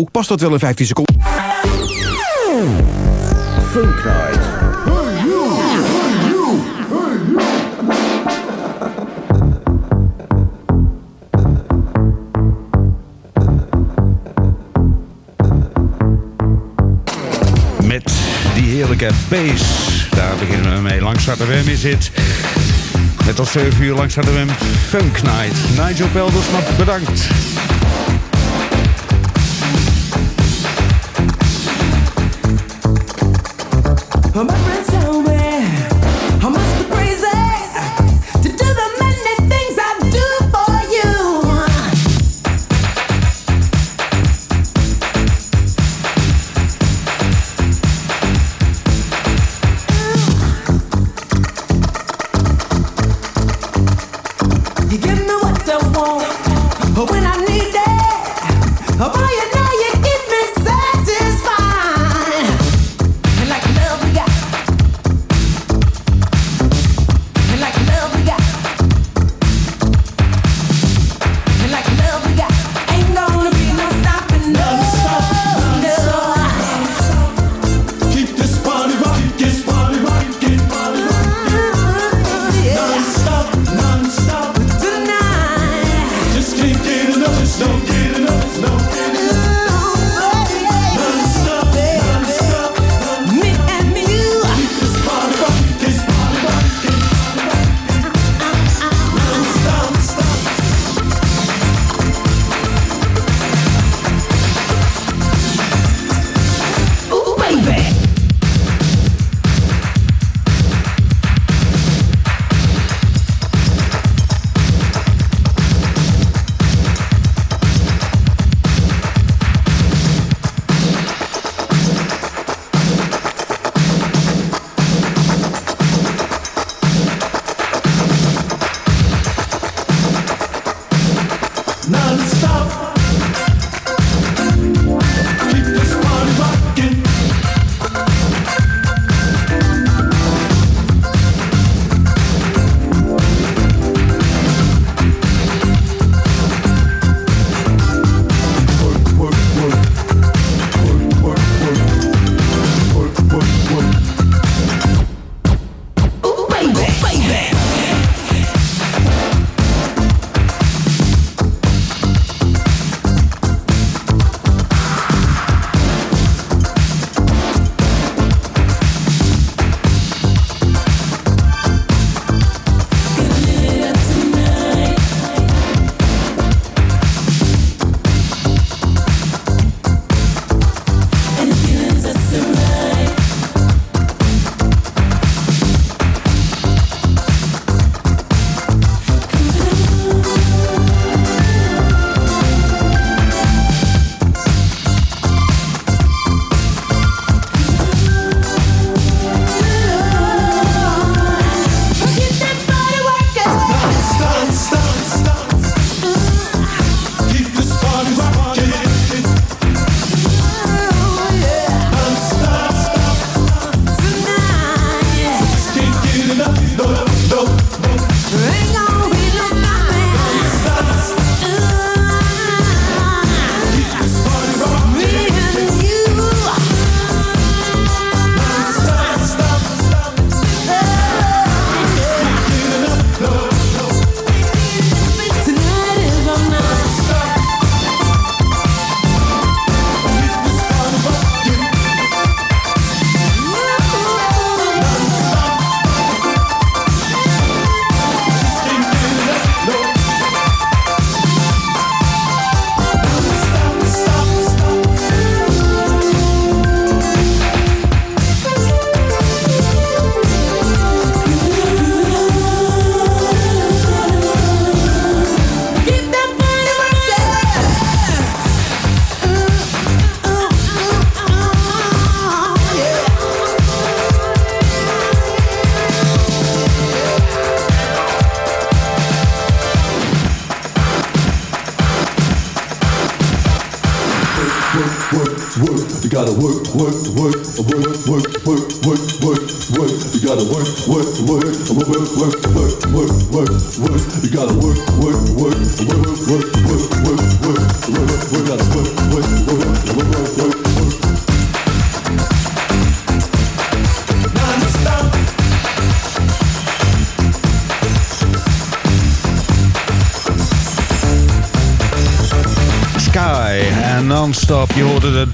Ook past dat wel in 15 seconden. Funk Night. Met die heerlijke bass. Daar beginnen we mee. Langs Wem is het. Net als 7 uur langs Wem Funk Night. Nigel Peldersma, bedankt. Remember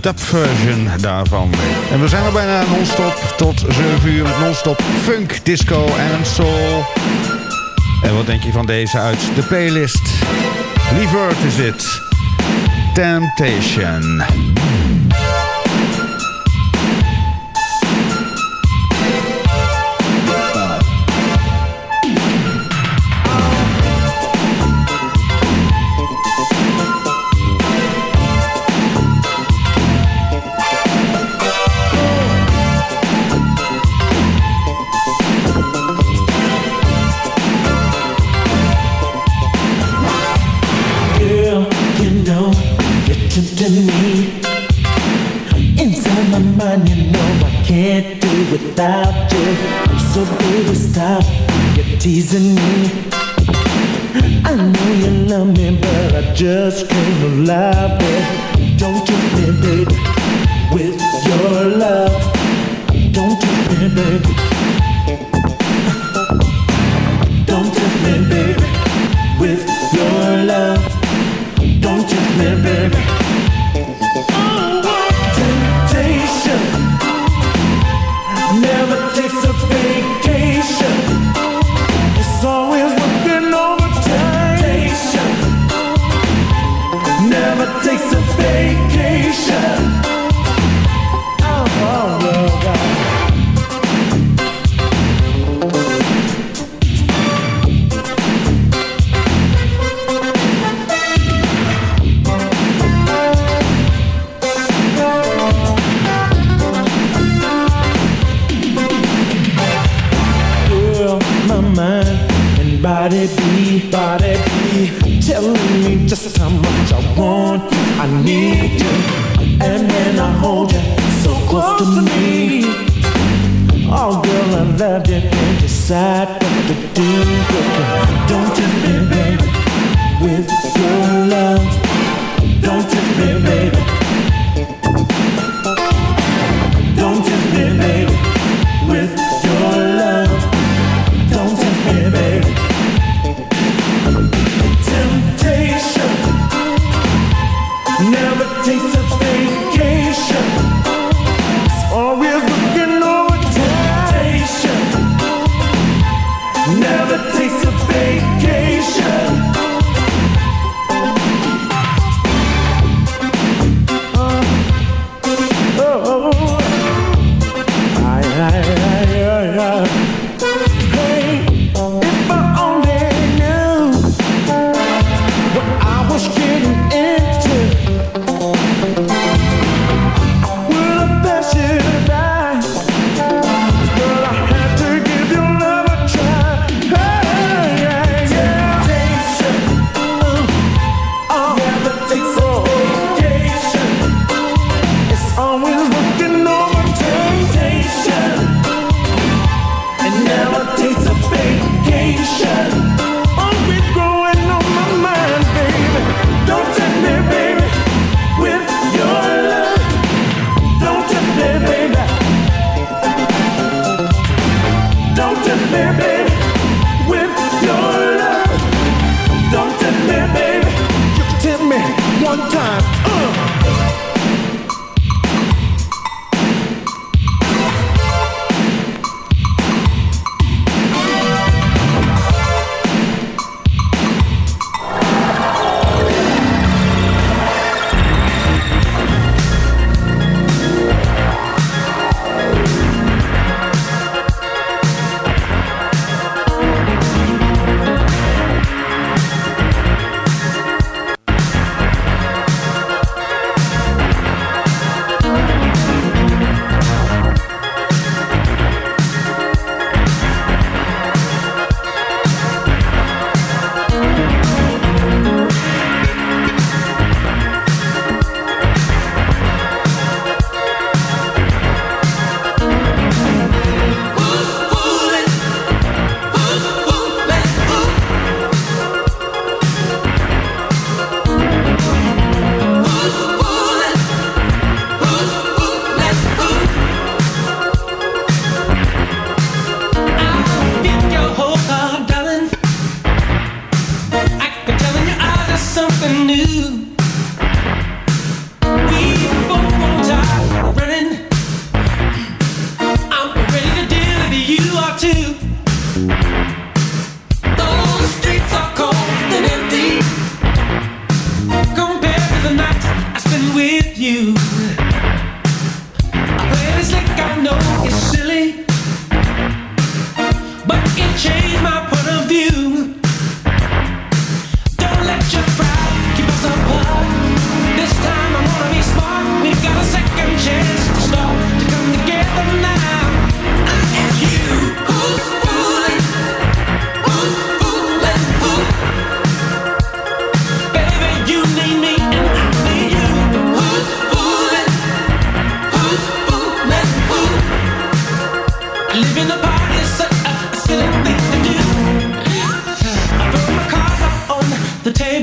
dub version daarvan. En we zijn er bijna non-stop tot 7 uur met non-stop funk, disco en soul. En wat denk je van deze uit de playlist? Lieverd is dit. Temptation.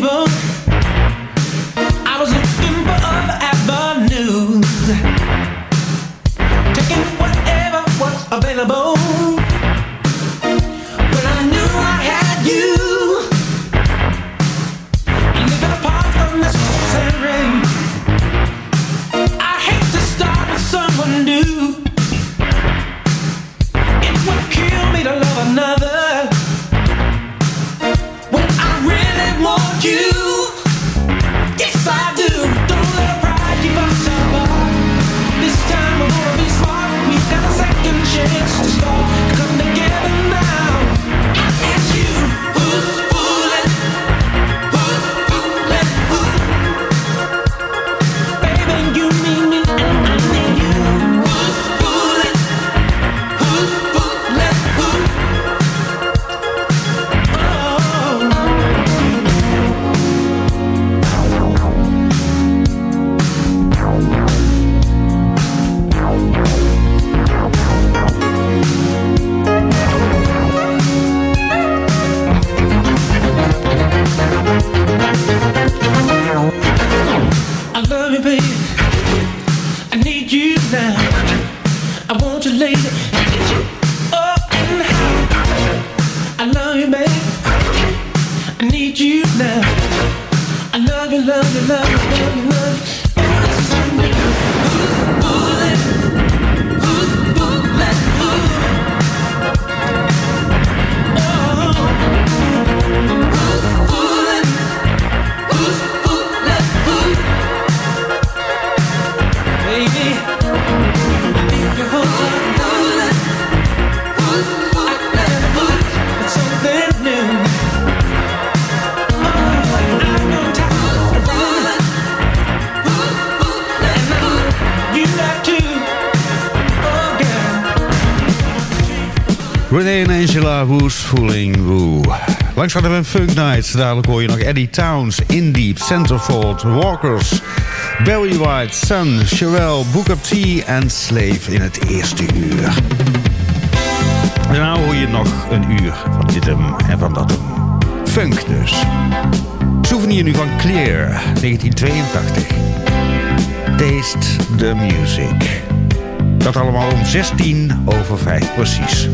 evil Langs hadden we Funk Nights. Dadelijk hoor je nog Eddie Towns, Indeep, Centerfold, Walkers... Barry White, Sun, Sherelle, Booker T en Slave in het eerste uur. Daarna hoor je nog een uur van dit hem en van dat. Funk dus. Souvenir nu van Clear, 1982. Taste the Music. Dat allemaal om 16 over 5 precies.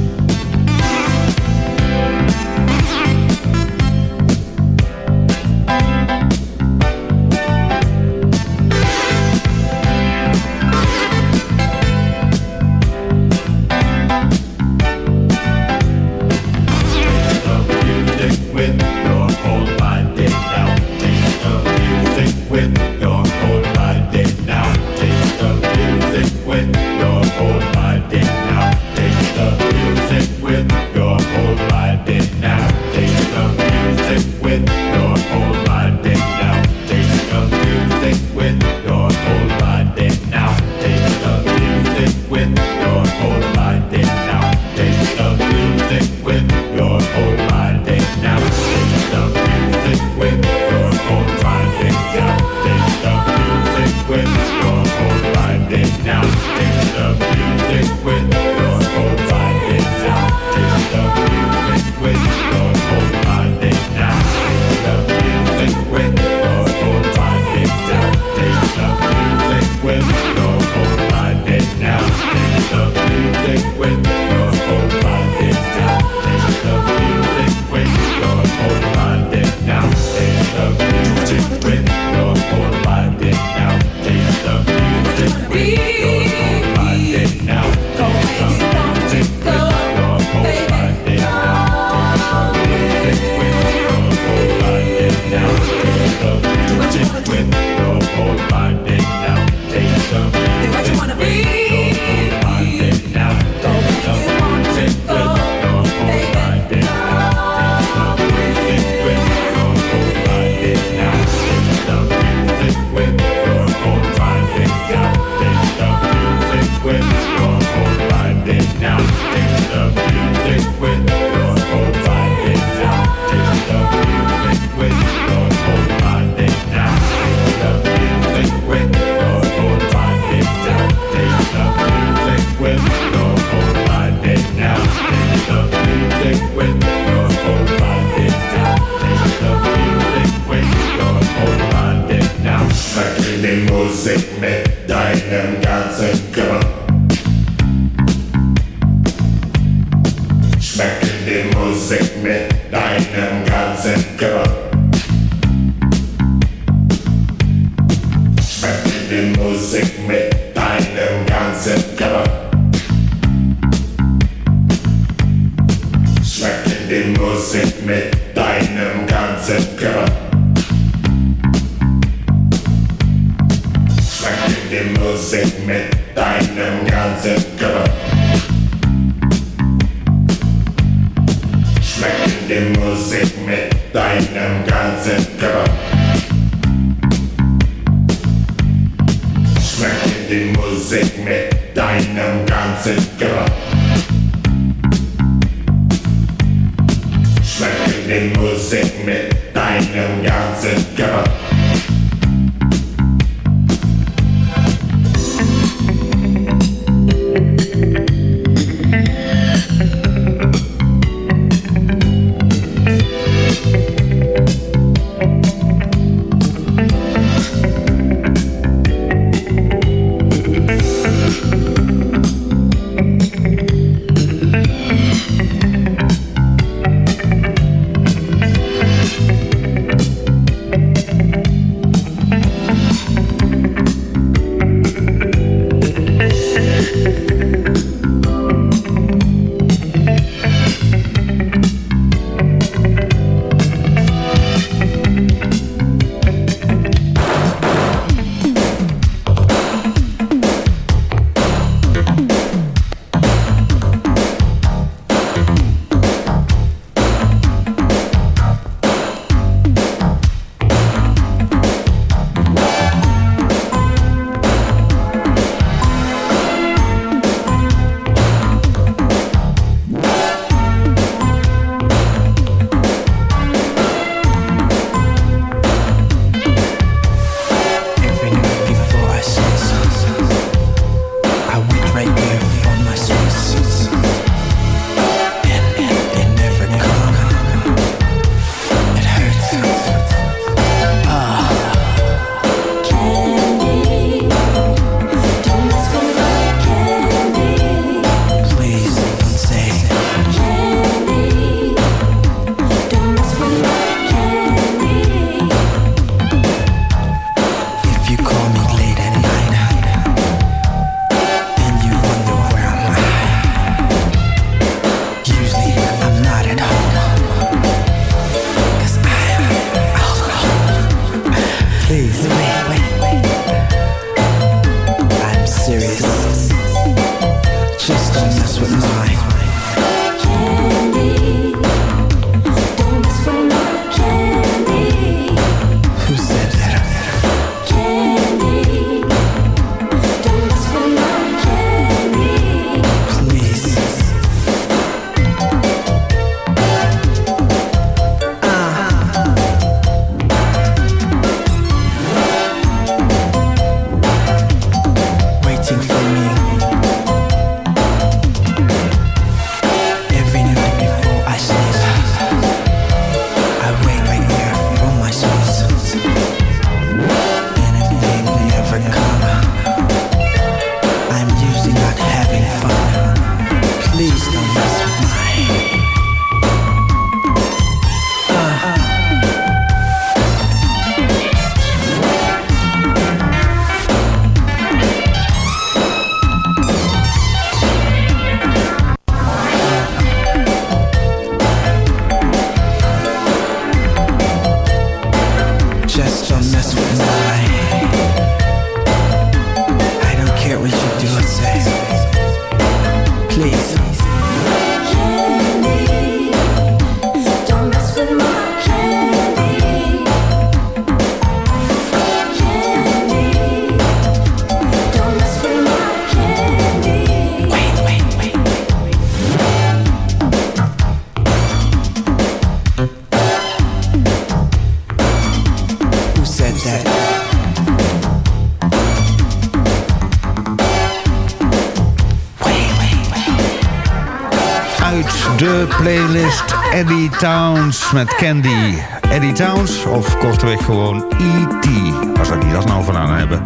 Eddie Towns met Candy. Eddie Towns, of kortweg gewoon E.T. Waar zou die dat nou van aan hebben?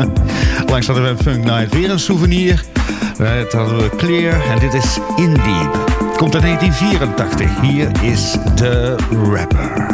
Langs hadden we Funk Night weer een souvenir. Eh, dat hadden we Clear en dit is Indie. Komt uit 1984. Hier is de rapper.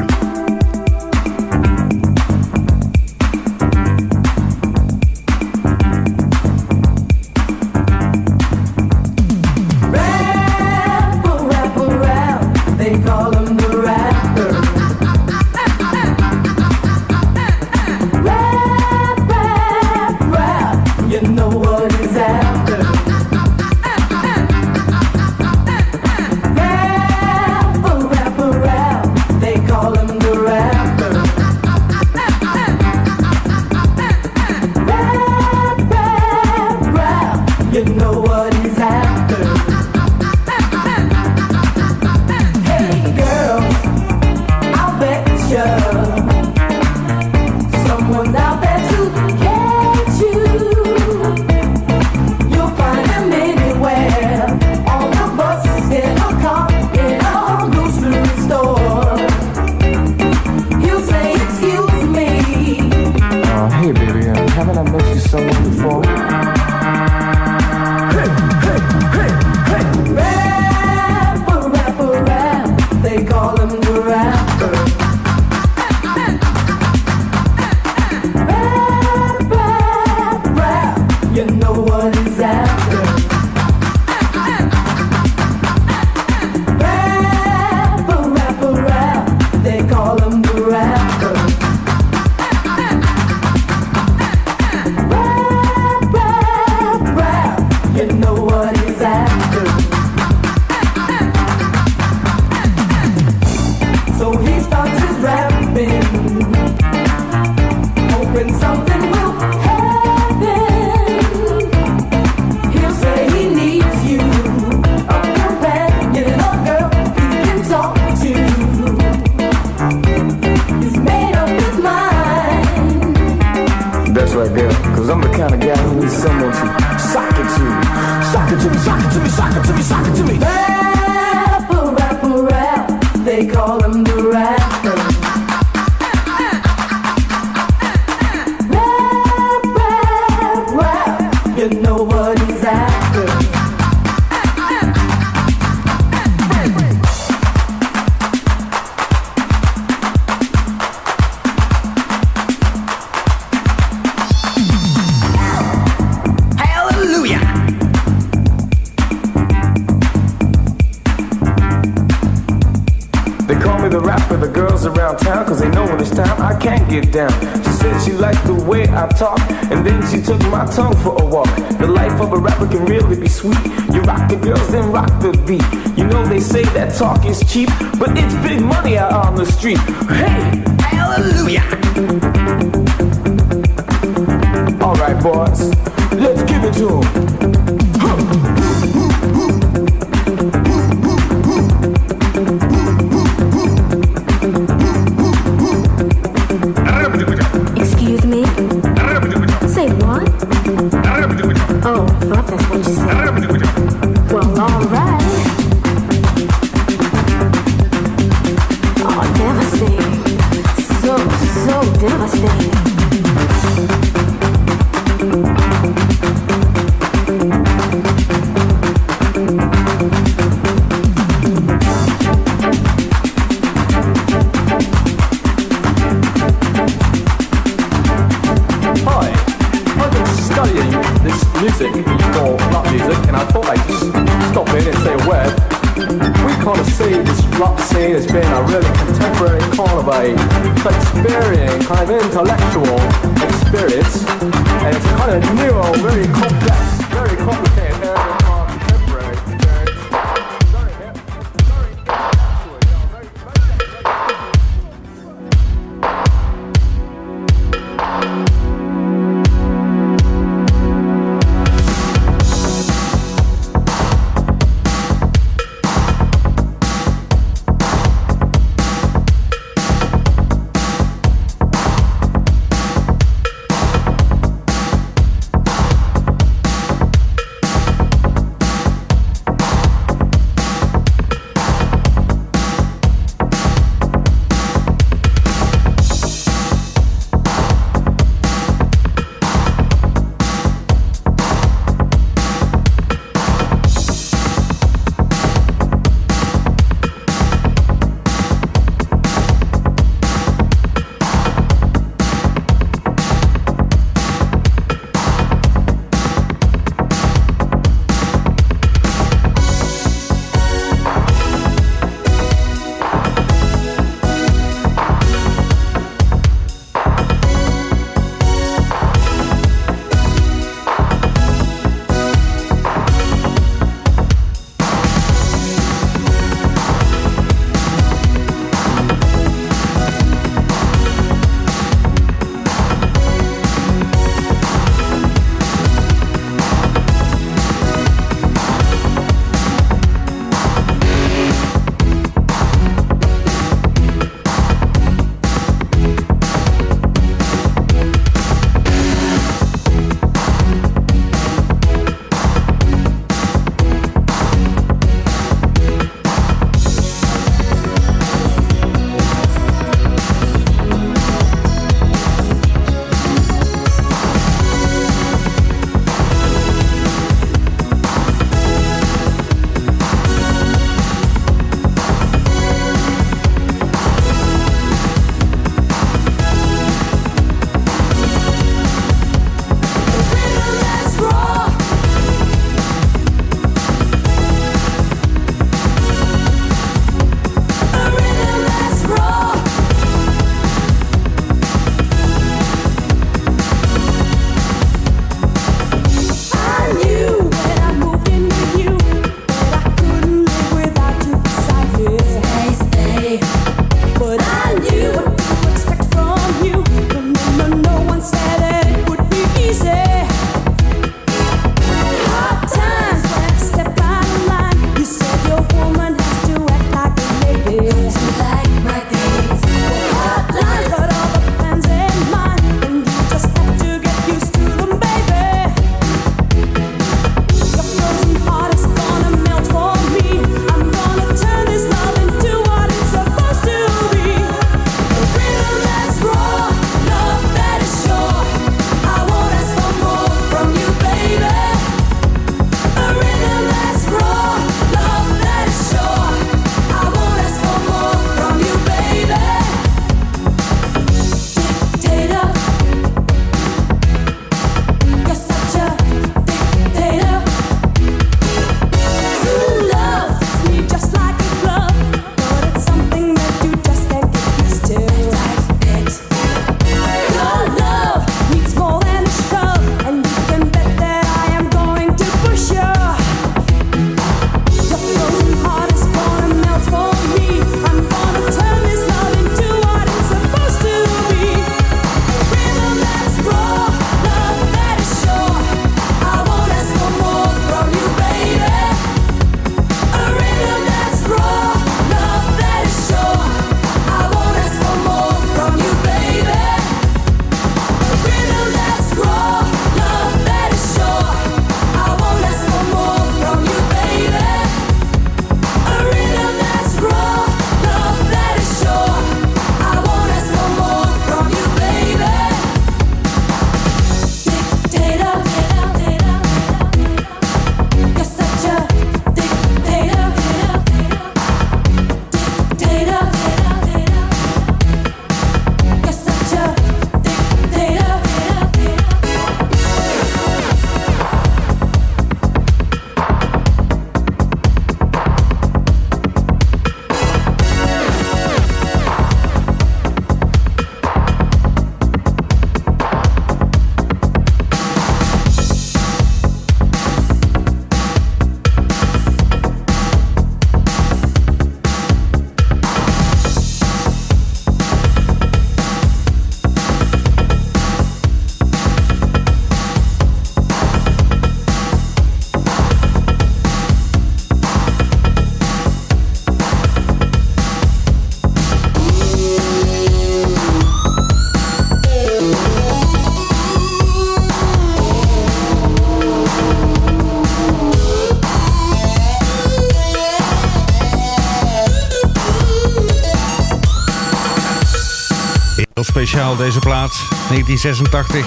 Speciaal deze plaat, 1986.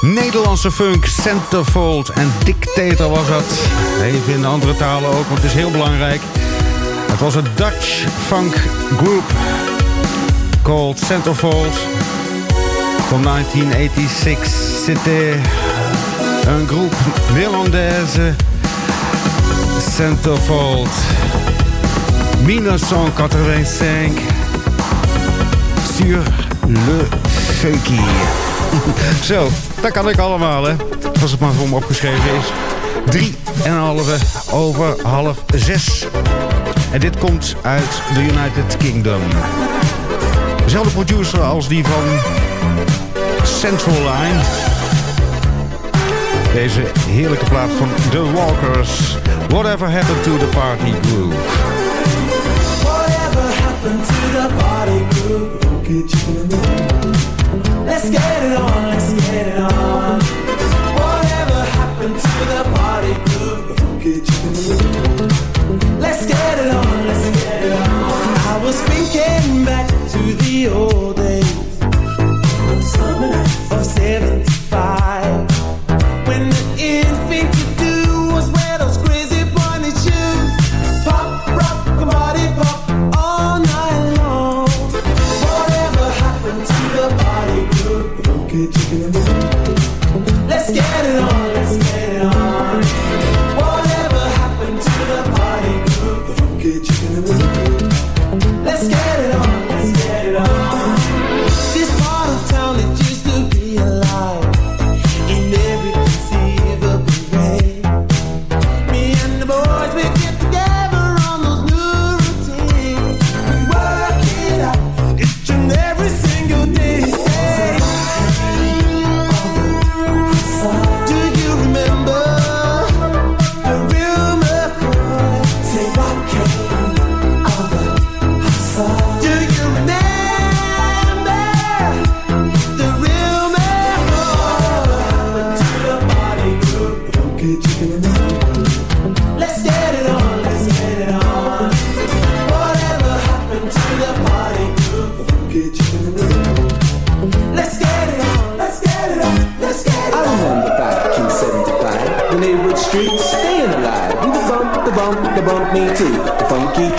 Nederlandse funk, Centerfold en Dictator was dat. Even in de andere talen ook, want het is heel belangrijk. Het was een Dutch funk group called Centerfold. Van 1986 c'était un groupe néerlandaise Centerfold 1985 sur le funky. Zo, dat kan ik allemaal, hè. Als het maar voor me opgeschreven is. Drie en een halve over half zes. En dit komt uit de United Kingdom. Dezelfde producer als die van Central Line. Deze heerlijke plaat van The Walkers. Whatever happened to the party groove. Whatever happened to the party groove? Let's get it on, let's get it on. Whatever happened to the party the. Let's get it on,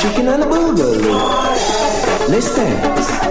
chicken and boogaloo. Let's dance.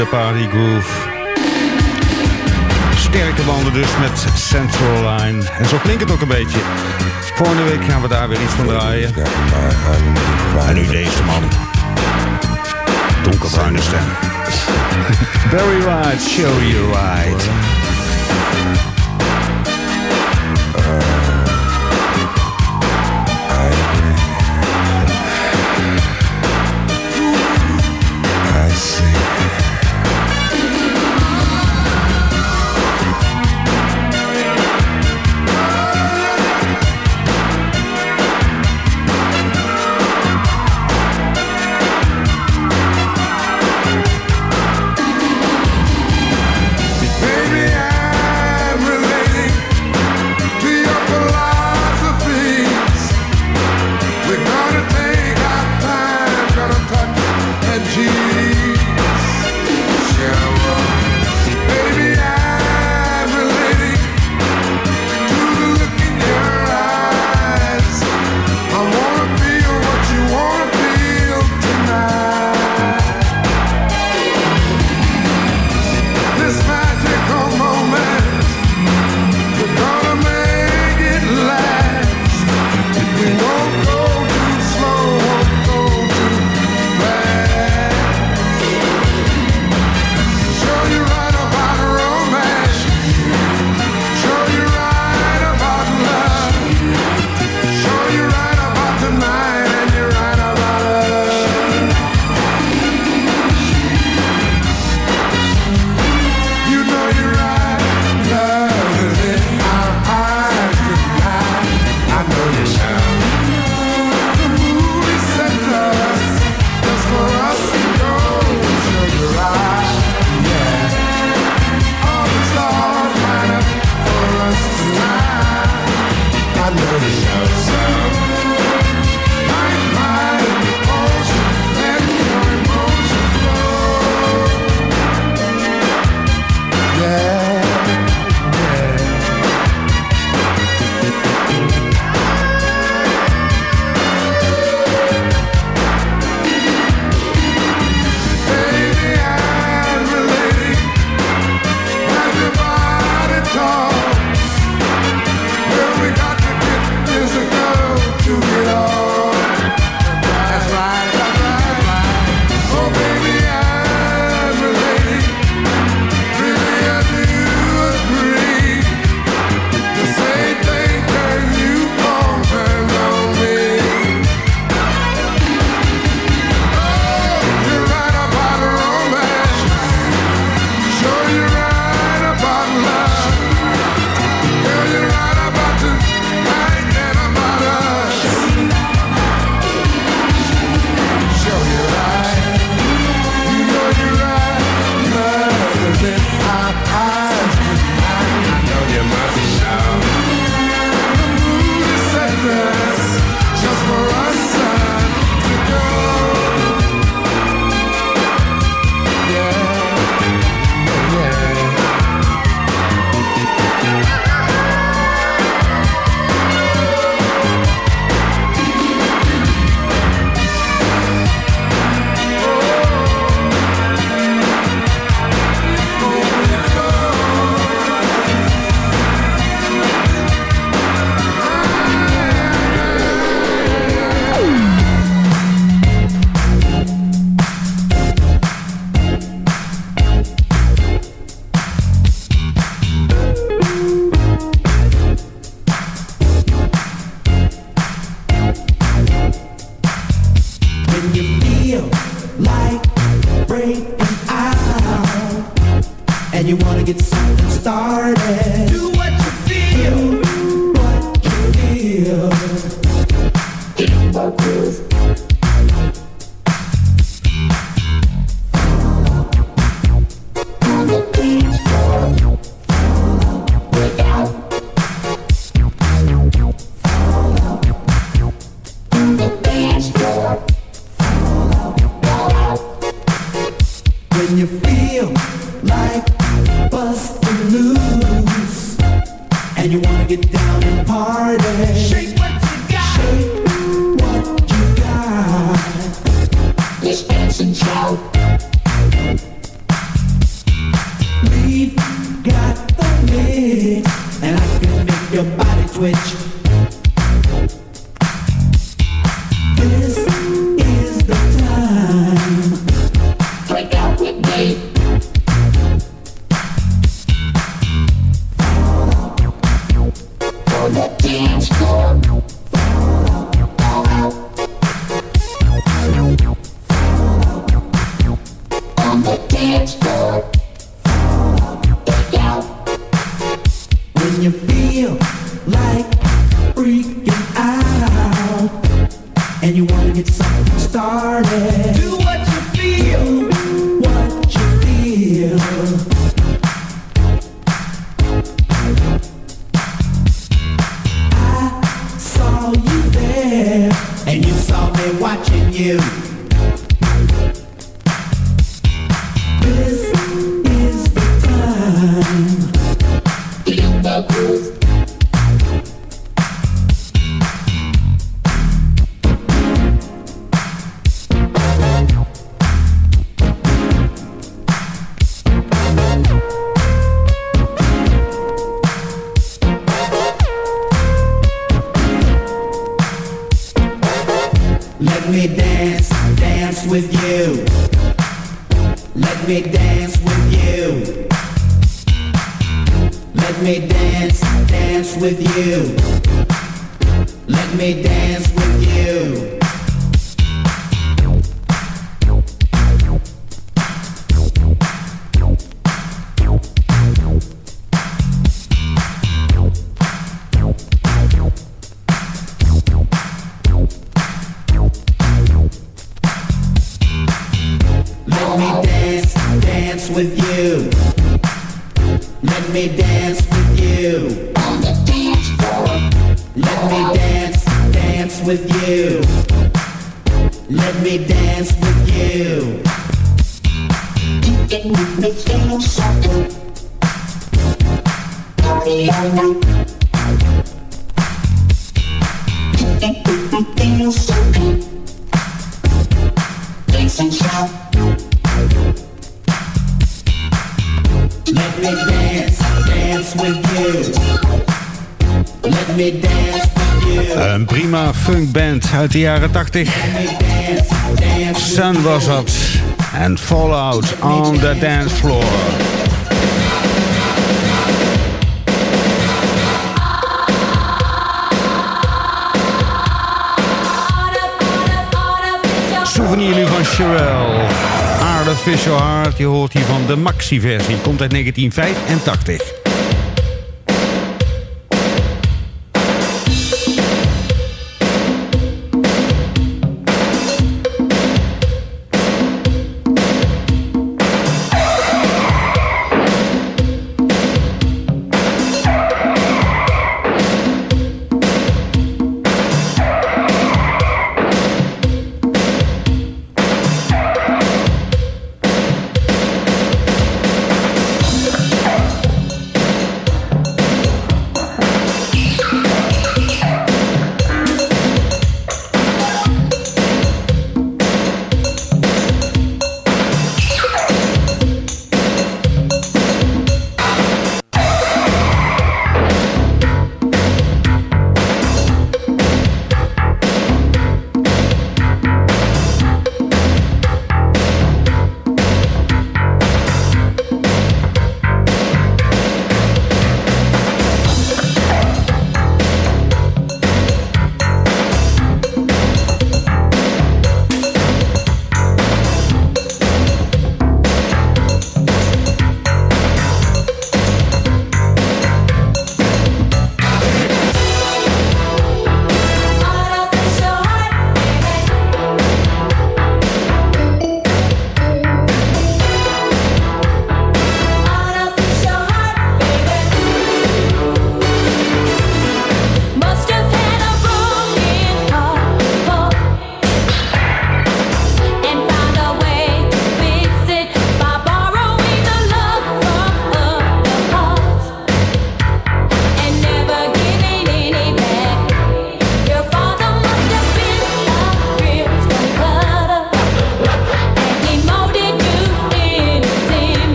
The party groove. Sterke banden dus met Central Line. En zo klinkt het ook een beetje. Volgende week gaan we daar weer iets van draaien. En nu deze man. Donkerbruine stem. Very right, show you right. uit de jaren 80. Sun was. En Fallout on the dance floor. Souvenir nu van Sherelle. Artificial Heart, je hoort hier van de maxi-versie. Komt uit 1985.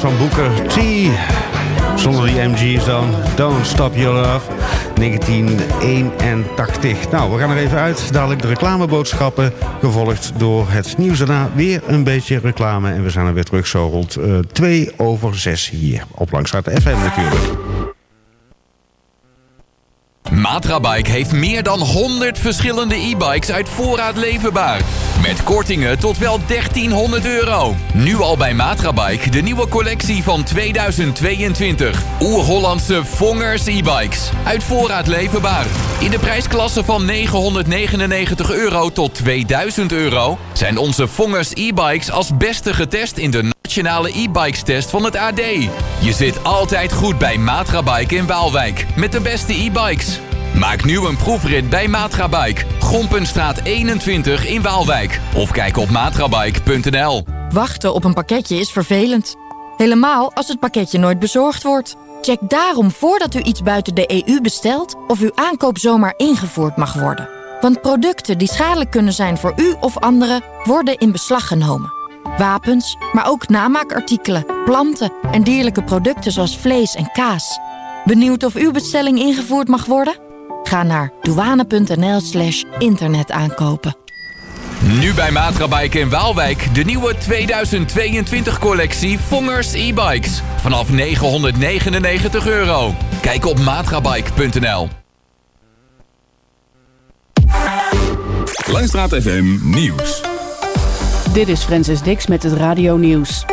Van Booker T. Zonder die MG's dan. Don't Stop Your Love. 1981. Nou, we gaan er even uit. Dadelijk de reclameboodschappen. Gevolgd door het nieuws daarna. Weer een beetje reclame. En we zijn er weer terug zo rond eh 2 over 6 hier. Op Langstraat FM natuurlijk. Matrabike heeft meer dan 100 verschillende e-bikes uit voorraad leverbaar. Met kortingen tot wel 1300 euro. Nu al bij Matrabike de nieuwe collectie van 2022. Oer-Hollandse Vongers e-bikes. Uit voorraad leverbaar. In de prijsklasse van 999 euro tot 2000 euro... zijn onze Vongers e-bikes als beste getest in de nationale e-bikes test van het AD. Je zit altijd goed bij Matrabike in Waalwijk. Met de beste e-bikes. Maak nu een proefrit bij Matrabike. Gompenstraat 21 in Waalwijk. Of kijk op matrabike.nl. Wachten op een pakketje is vervelend. Helemaal als het pakketje nooit bezorgd wordt. Check daarom voordat u iets buiten de EU bestelt... of uw aankoop zomaar ingevoerd mag worden. Want producten die schadelijk kunnen zijn voor u of anderen... worden in beslag genomen. Wapens, maar ook namaakartikelen, planten en dierlijke producten zoals vlees en kaas. Benieuwd of uw bestelling ingevoerd mag worden? Ga naar douane.nl slash internetaankopen. Nu bij Matrabike in Waalwijk de nieuwe 2022 collectie Vongers e-bikes. Vanaf 999 euro. Kijk op matrabike.nl. Langstraat FM Nieuws. Dit is Francis Dix met het Radio Nieuws.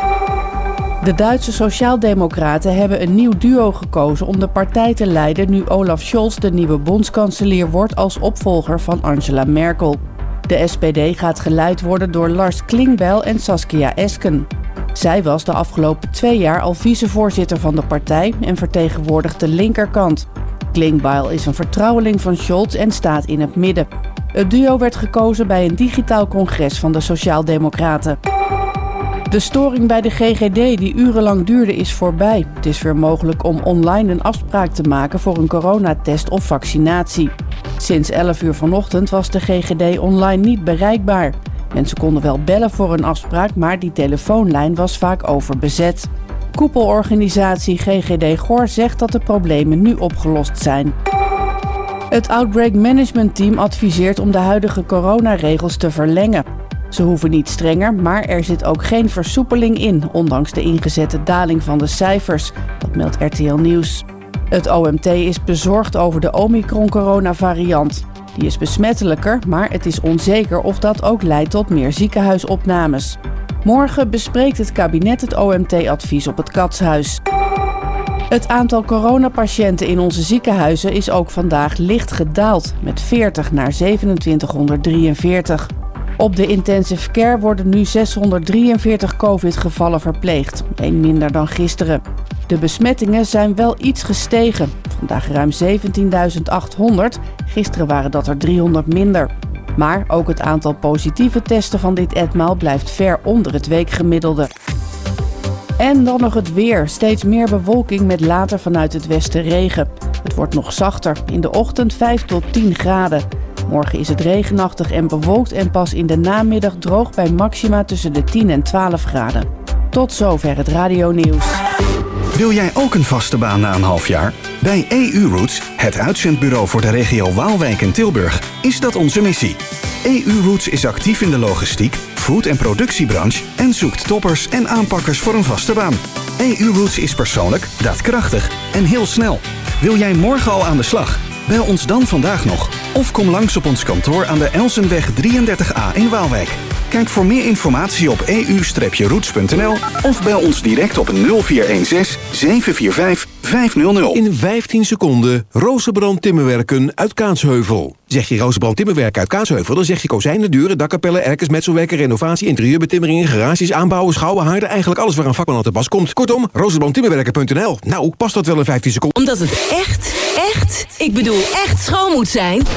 De Duitse Sociaaldemocraten hebben een nieuw duo gekozen om de partij te leiden nu Olaf Scholz de nieuwe bondskanselier wordt als opvolger van Angela Merkel. De SPD gaat geleid worden door Lars Klingbeil en Saskia Esken. Zij was de afgelopen twee jaar al vicevoorzitter van de partij en vertegenwoordigt de linkerkant. Klingbeil is een vertrouweling van Scholz en staat in het midden. Het duo werd gekozen bij een digitaal congres van de Sociaaldemocraten. De storing bij de GGD die urenlang duurde is voorbij. Het is weer mogelijk om online een afspraak te maken voor een coronatest of vaccinatie. Sinds 11 uur vanochtend was de GGD online niet bereikbaar. Mensen konden wel bellen voor een afspraak, maar die telefoonlijn was vaak overbezet. Koepelorganisatie GGD Goor zegt dat de problemen nu opgelost zijn. Het Outbreak Management Team adviseert om de huidige coronaregels te verlengen. Ze hoeven niet strenger, maar er zit ook geen versoepeling in, ondanks de ingezette daling van de cijfers. Dat meldt RTL Nieuws. Het OMT is bezorgd over de Omicron-coronavariant. Die is besmettelijker, maar het is onzeker of dat ook leidt tot meer ziekenhuisopnames. Morgen bespreekt het kabinet het OMT-advies op het Katshuis. Het aantal coronapatiënten in onze ziekenhuizen is ook vandaag licht gedaald, met 40 naar 2743. Op de intensive care worden nu 643 COVID-gevallen verpleegd, één minder dan gisteren. De besmettingen zijn wel iets gestegen. Vandaag ruim 17.800, gisteren waren dat er 300 minder. Maar ook het aantal positieve testen van dit etmaal blijft ver onder het weekgemiddelde. En dan nog het weer. Steeds meer bewolking met later vanuit het westen regen. Het wordt nog zachter. In de ochtend 5 tot 10 graden. Morgen is het regenachtig en bewolkt en pas in de namiddag droog bij maxima tussen de 10 en 12 graden. Tot zover het radio nieuws. Wil jij ook een vaste baan na een half jaar? Bij EU Roots, het uitzendbureau voor de regio Waalwijk en Tilburg, is dat onze missie. EU Roots is actief in de logistiek, food- en productiebranche en zoekt toppers en aanpakkers voor een vaste baan. EU Roots is persoonlijk, daadkrachtig en heel snel. Wil jij morgen al aan de slag? Bel ons dan vandaag nog. Of kom langs op ons kantoor aan de Elsenweg 33A in Waalwijk. Kijk voor meer informatie op eu-roots.nl of bel ons direct op 0416 745 500. In 15 seconden Rozenbrand Timmerwerken uit Kaatsheuvel. Zeg je Rozenbrand Timmerwerken uit Kaatsheuvel... dan zeg je kozijnen, deuren, dakkapellen, erkers, metselwerken... renovatie, interieurbetimmeringen, garages, aanbouwen, schouwen, haarden... eigenlijk alles waar een vakman aan te pas komt. Kortom, rozenbrandtimmerwerken.nl. Nou, past dat wel in 15 seconden? Omdat het echt, echt, ik bedoel echt schoon moet zijn...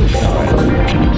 food.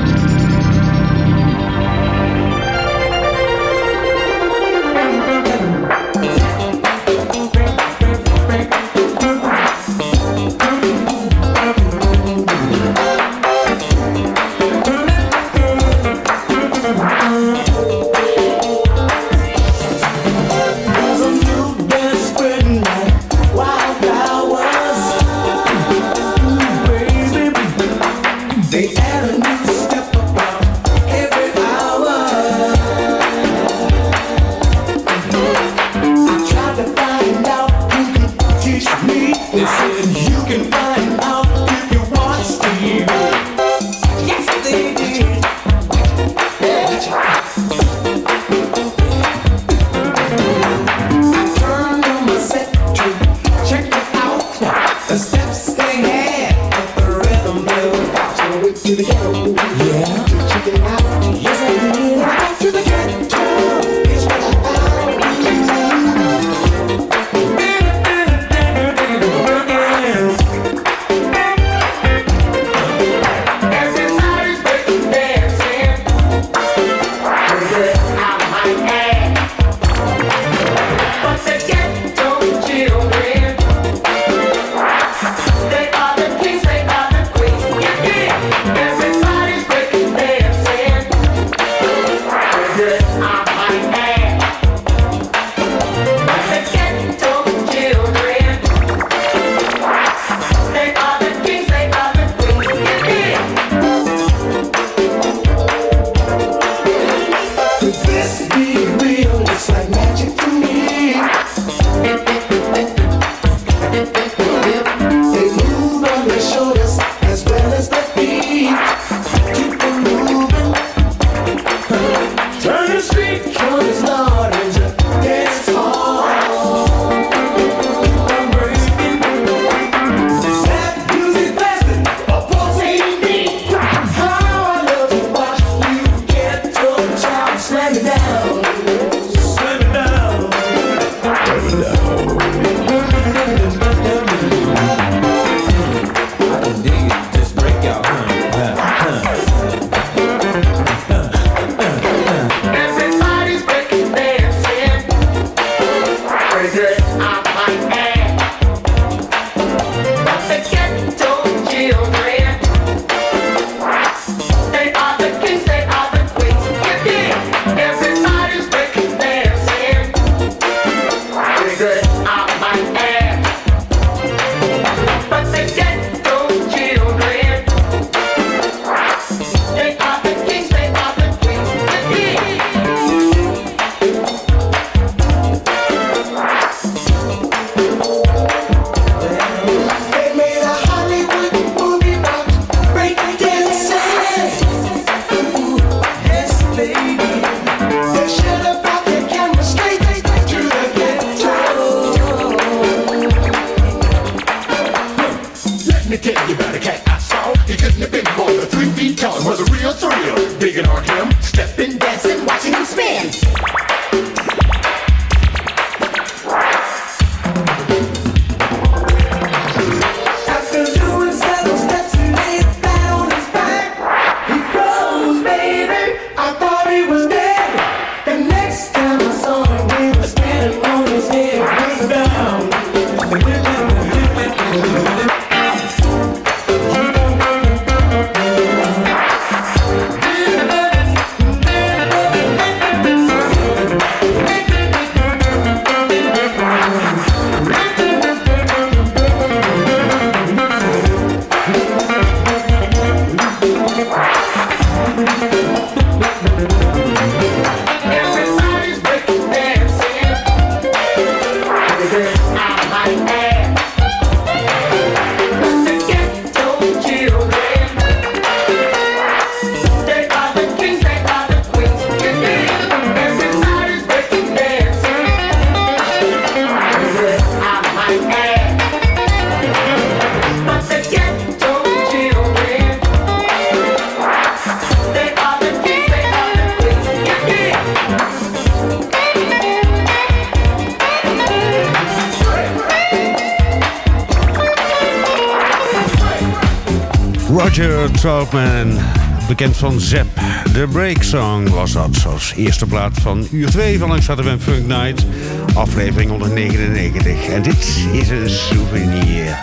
Bekend van Zep. De Break Song was dat, als eerste plaat van uur 2 van Langs Van Funk Night, aflevering 199. En dit is een souvenir.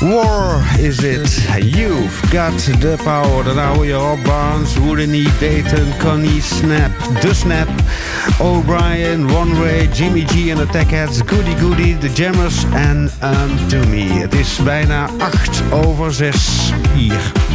War is it, you've got the power. Daarna hoor je Rob Barnes, Woodeny, Dayton, Connie, Snap, The Snap, O'Brien, One Way, Jimmy G en de Tech Heads, Goody Goody, The Jammers en To Me. Het is bijna 8 over 6 hier.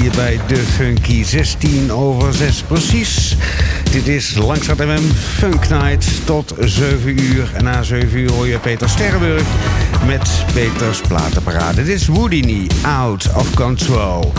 hier bij De Funky 16 over 6 precies. Dit is Langstraat MM Funk Night tot 7 uur. En na 7 uur hoor je Peter Sterrenburg met Peters Platenparade. Dit is Houdini, Out of Control.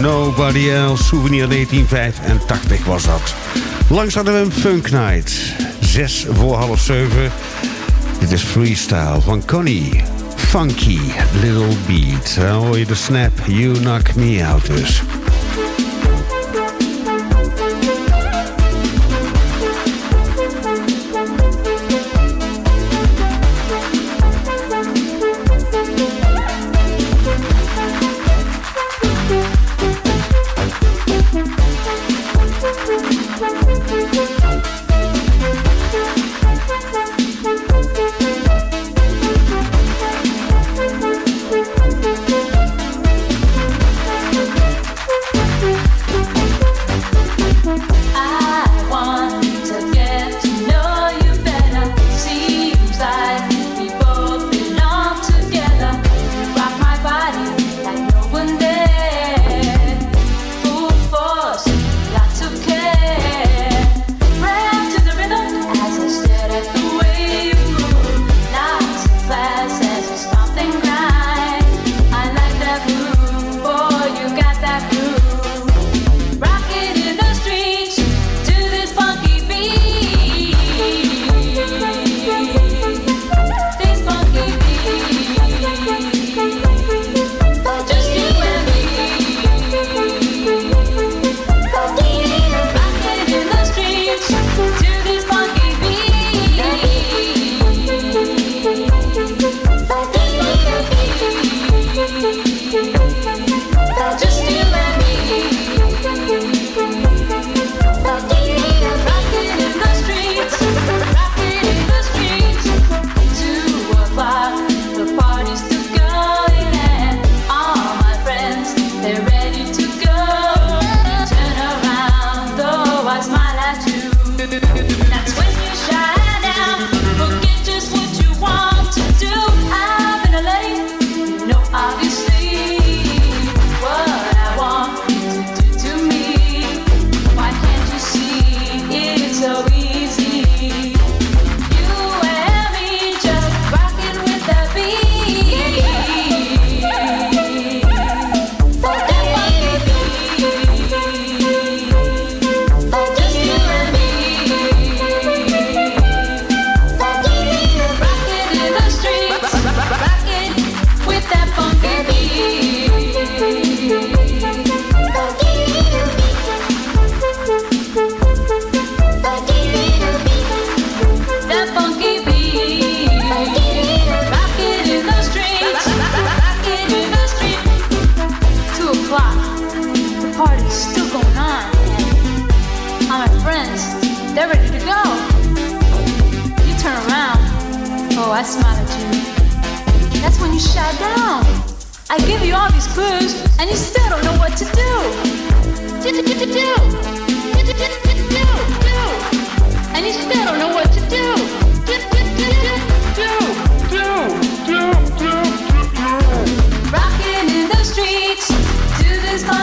Nobody Else, Souvenir 1985 was dat. Langs hadden we een Funk Night. 6 voor half zeven. Dit is Freestyle van Connie. Funky Little Beat. Dan hoor je de snap You Knock Me Out dus.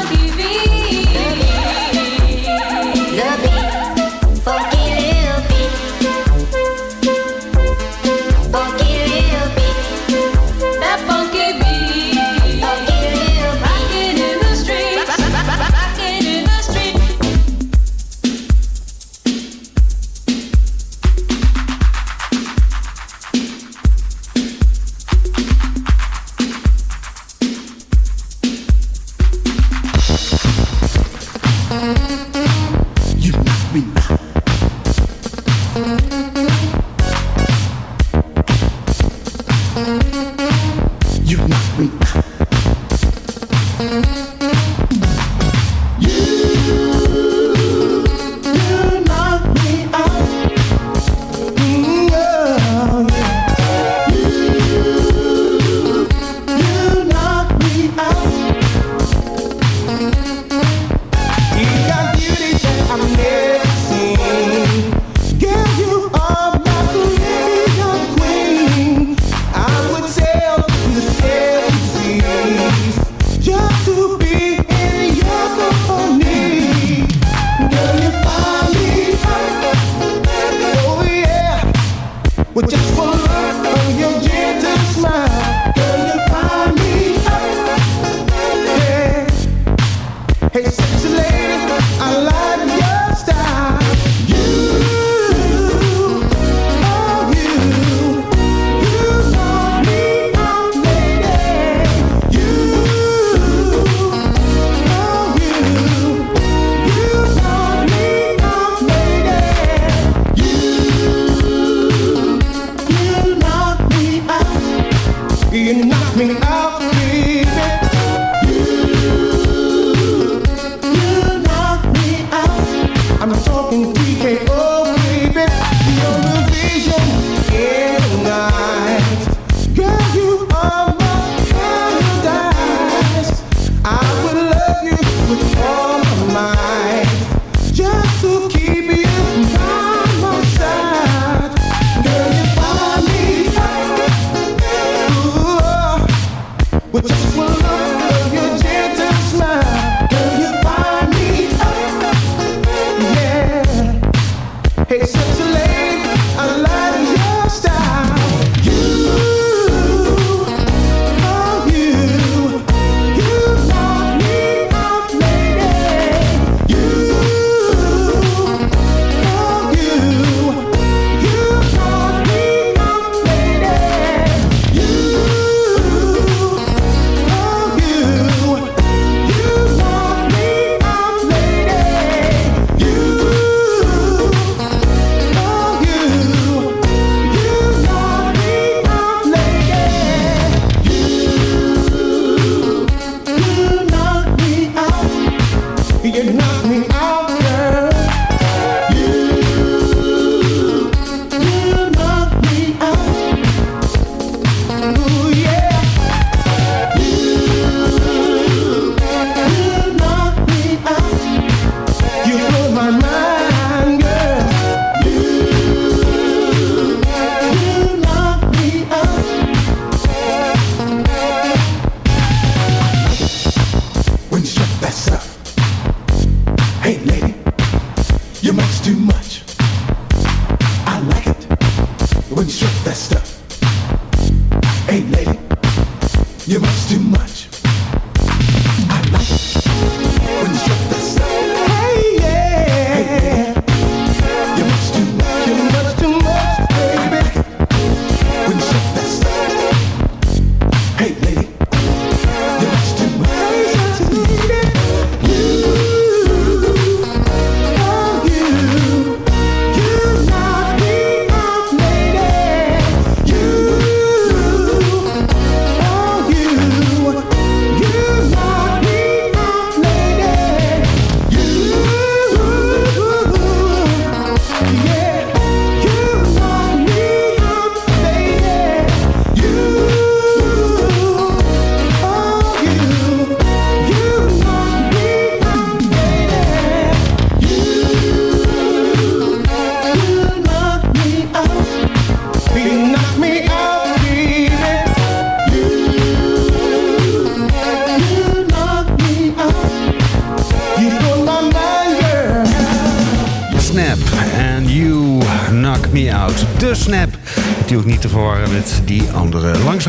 To this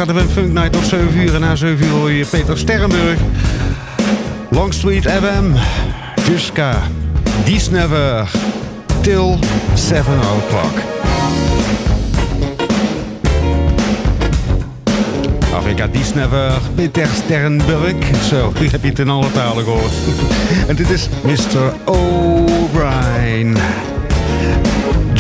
een Funk Night tot 7 uur. En na 7 uur hoor je Peter Sterrenburg. Longstreet FM. Juska. Dies. Till 7 o'clock. Afrika Dies Never. Peter Sterrenburg. Zo, die heb je het in alle talen gehoord. en dit is Mr. O'Brien.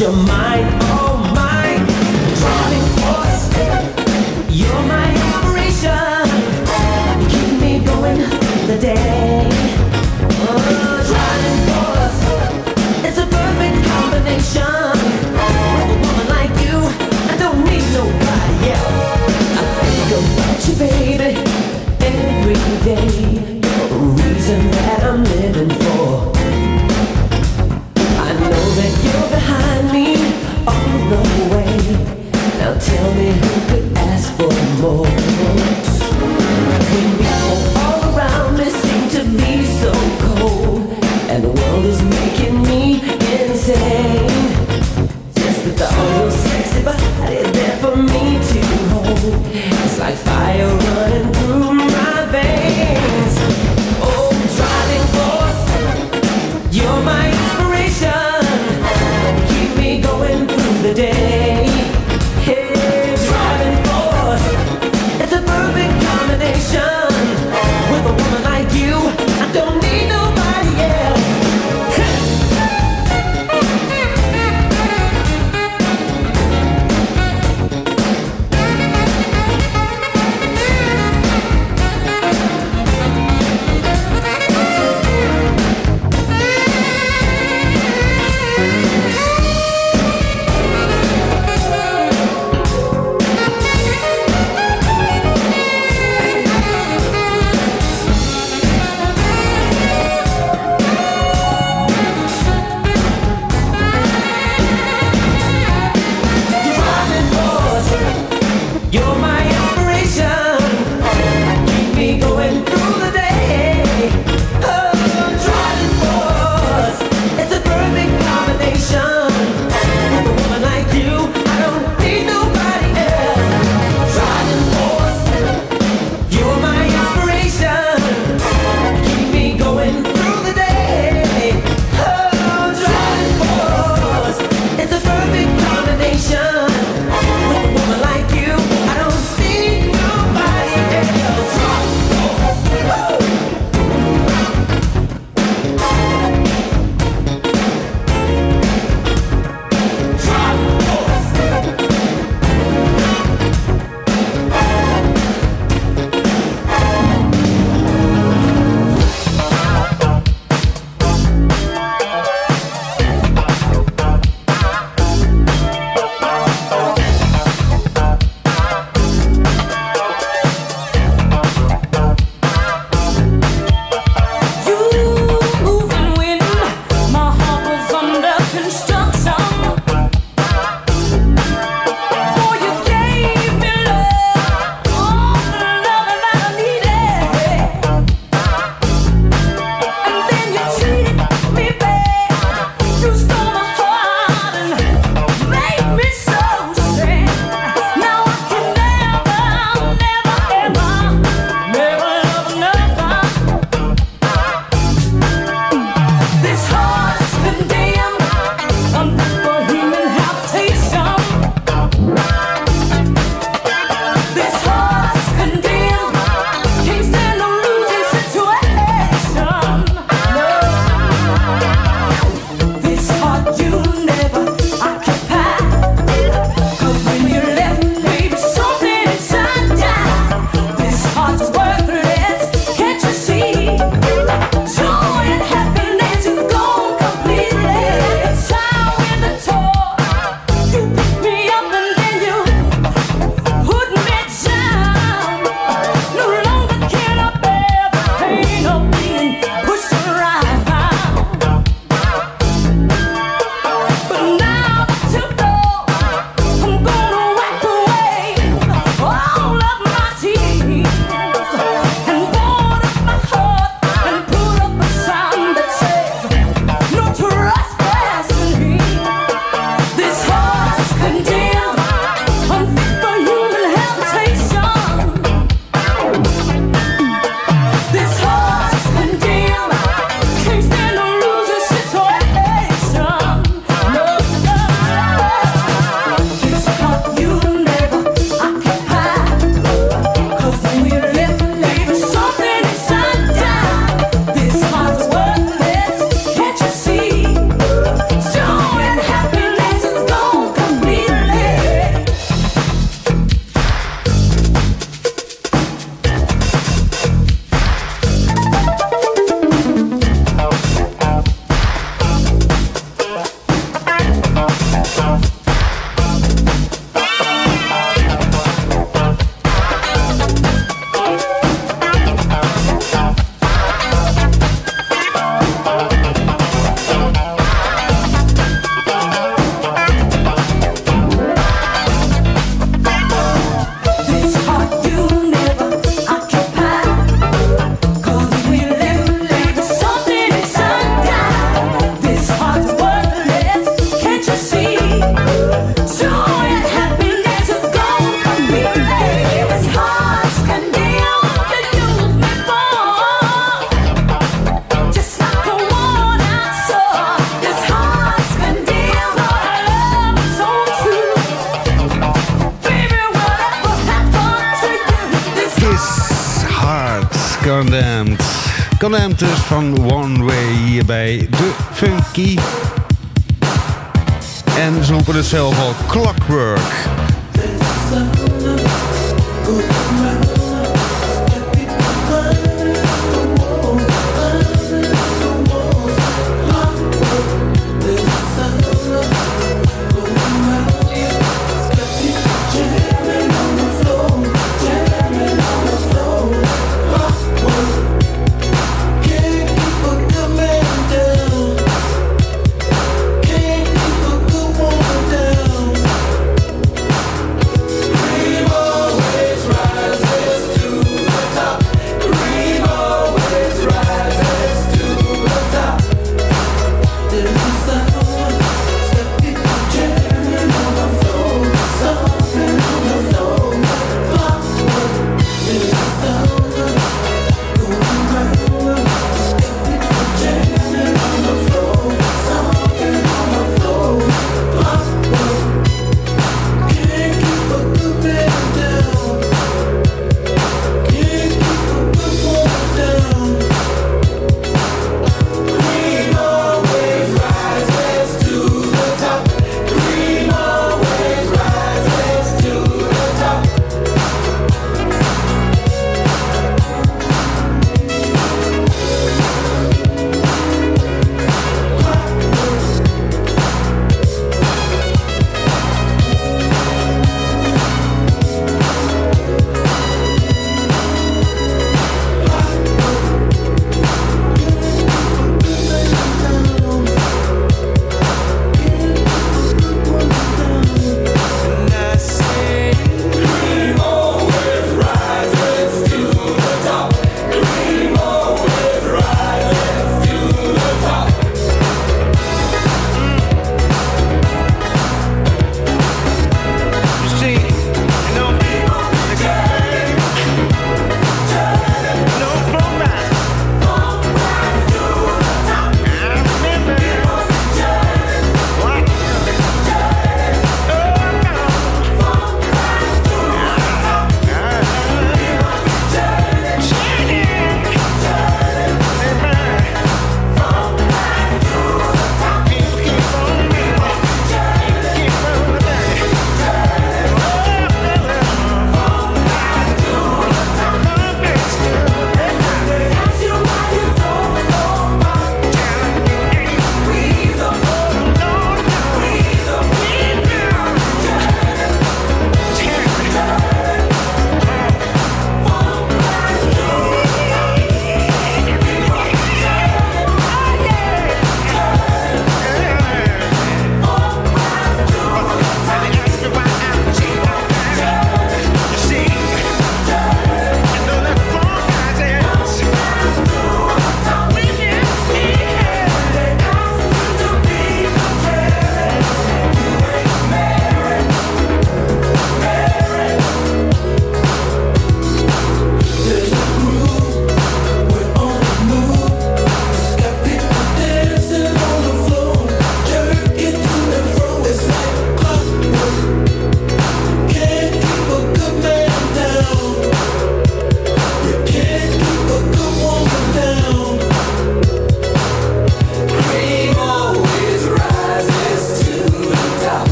you're mine, oh mine. Driving force, you're my inspiration. Keep me going the day. Oh, driving force, it's a perfect combination. With a woman like you, I don't need nobody else. I think about you, baby, every day. The reason that I'm living for. I know that behind me on the way. Now tell me who could ask for more? When people all around me seem to be so cold, and the world is making me insane. Just the thought of your sexy body there for me to hold, it's like fire running through. today.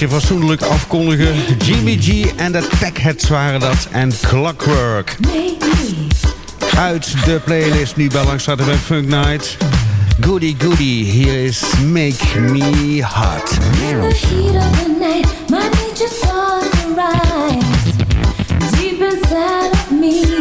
beetje fatsoenlijk afkondigen. Jimmy G en de Tech Heads waren dat. En Clockwork. Uit de playlist nu bij Langstraat bij Funk Night. Goody Goody, hier is Make Me Hot. Me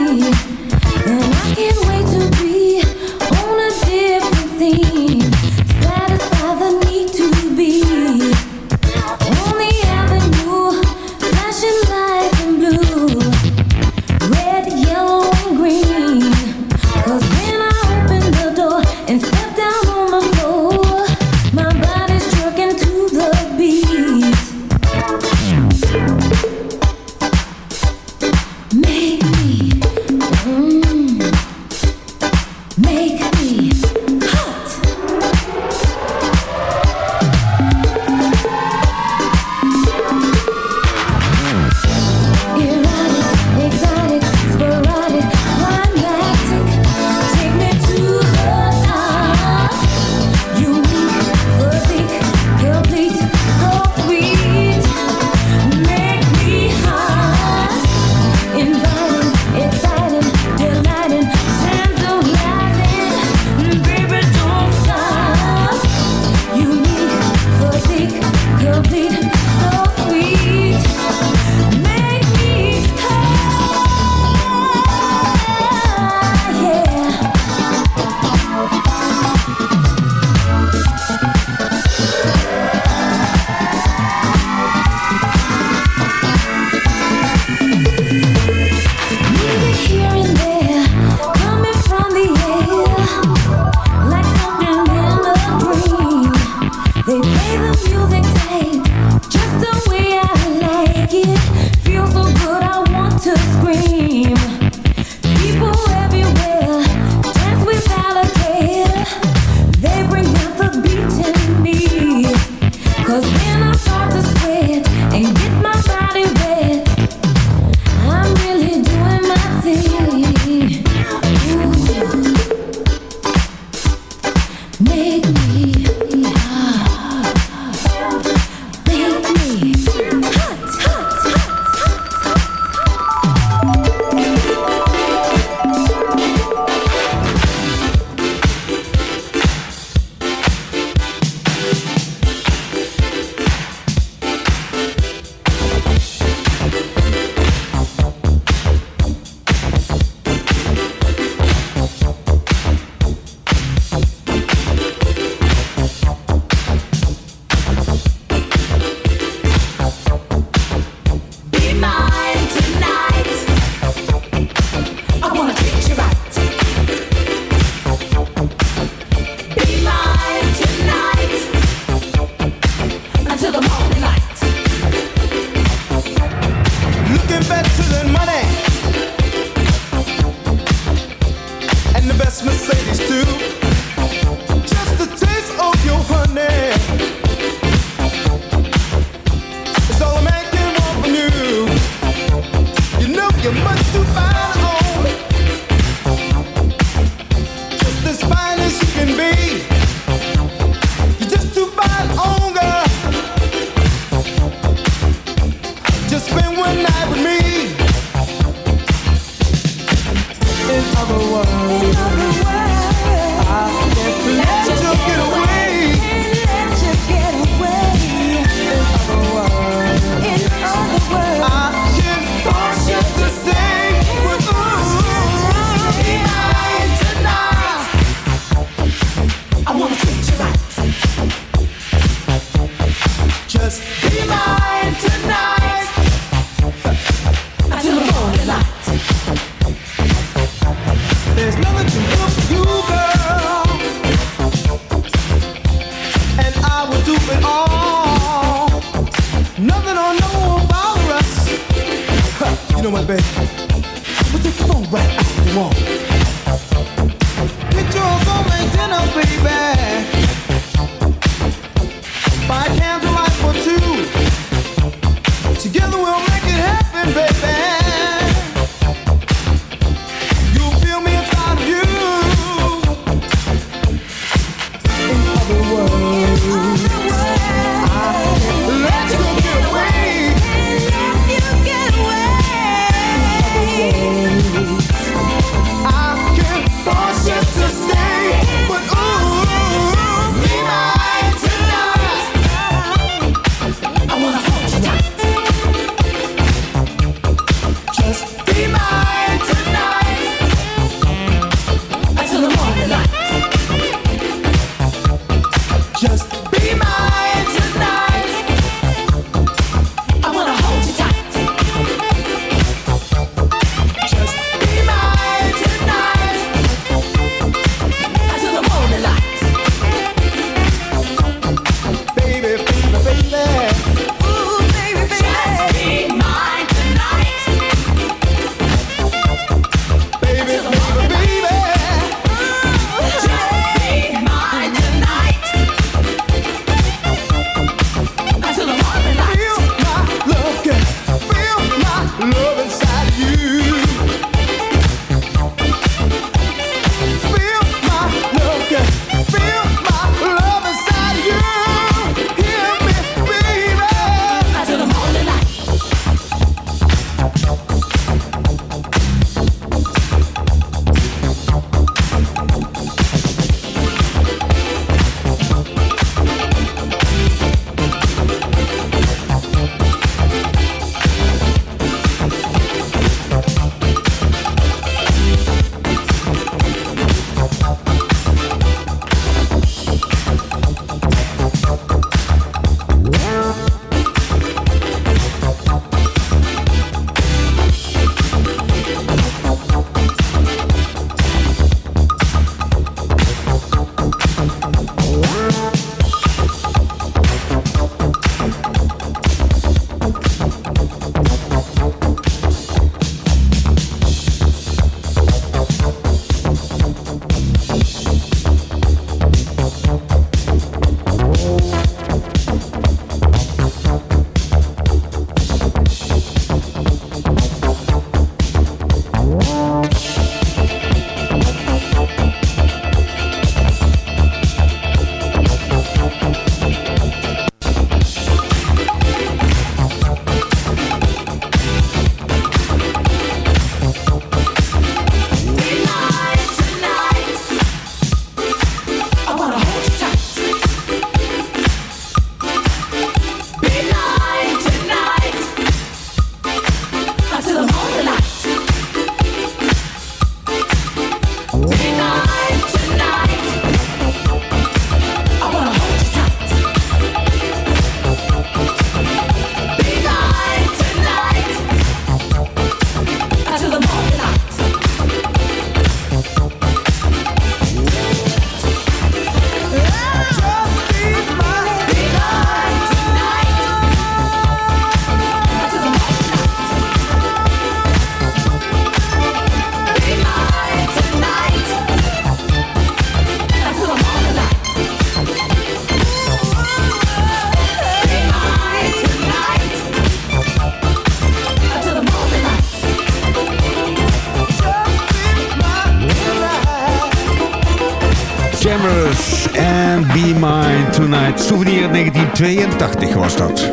Souvenir 1982 was dat.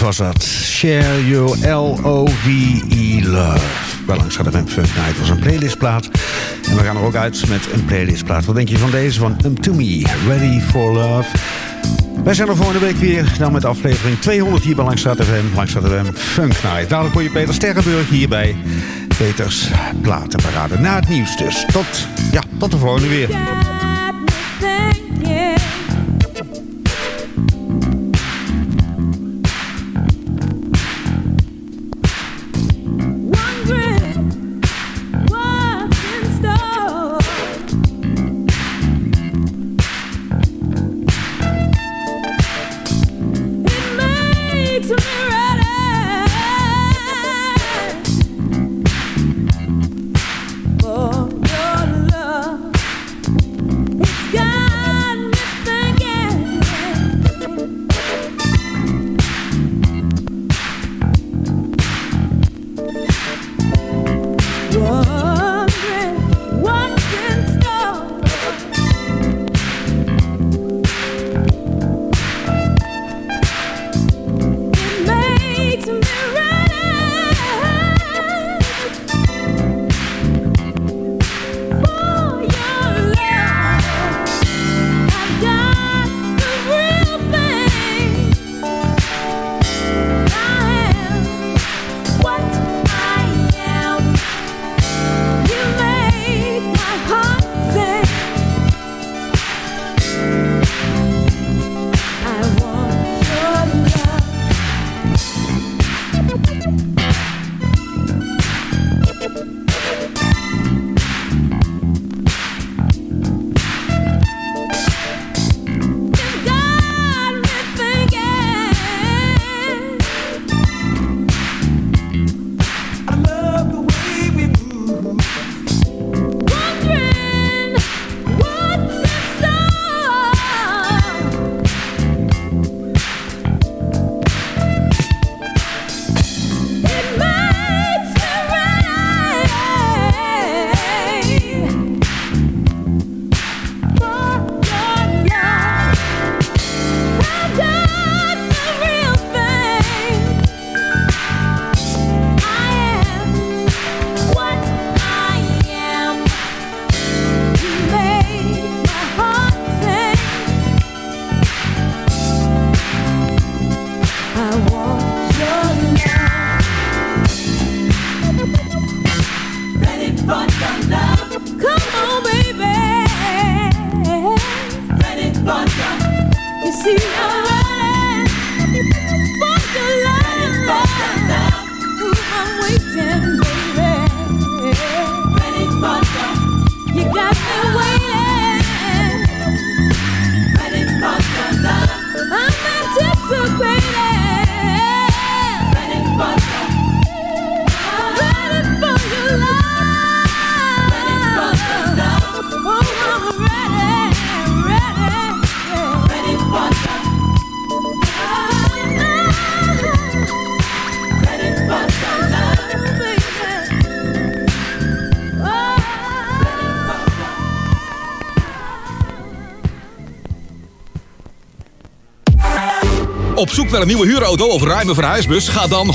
Was dat. Share Your L-O-V-E Love. Bij langs we een Funk Night was een playlistplaat. En we gaan er ook uit met een playlistplaat. Wat denk je van deze van Um To Me, Ready For Love? Wij zijn er volgende week weer. Dan met aflevering 200 hier bij Langstraat FM. Langstraat FM Funk Night. Dadelijk hoor je Peter Sterrenburg hier bij Peters Platenparade. Na het nieuws dus. Tot, ja, tot de volgende weer. naar een nieuwe huurauto of ruime verhuisbus? Ga dan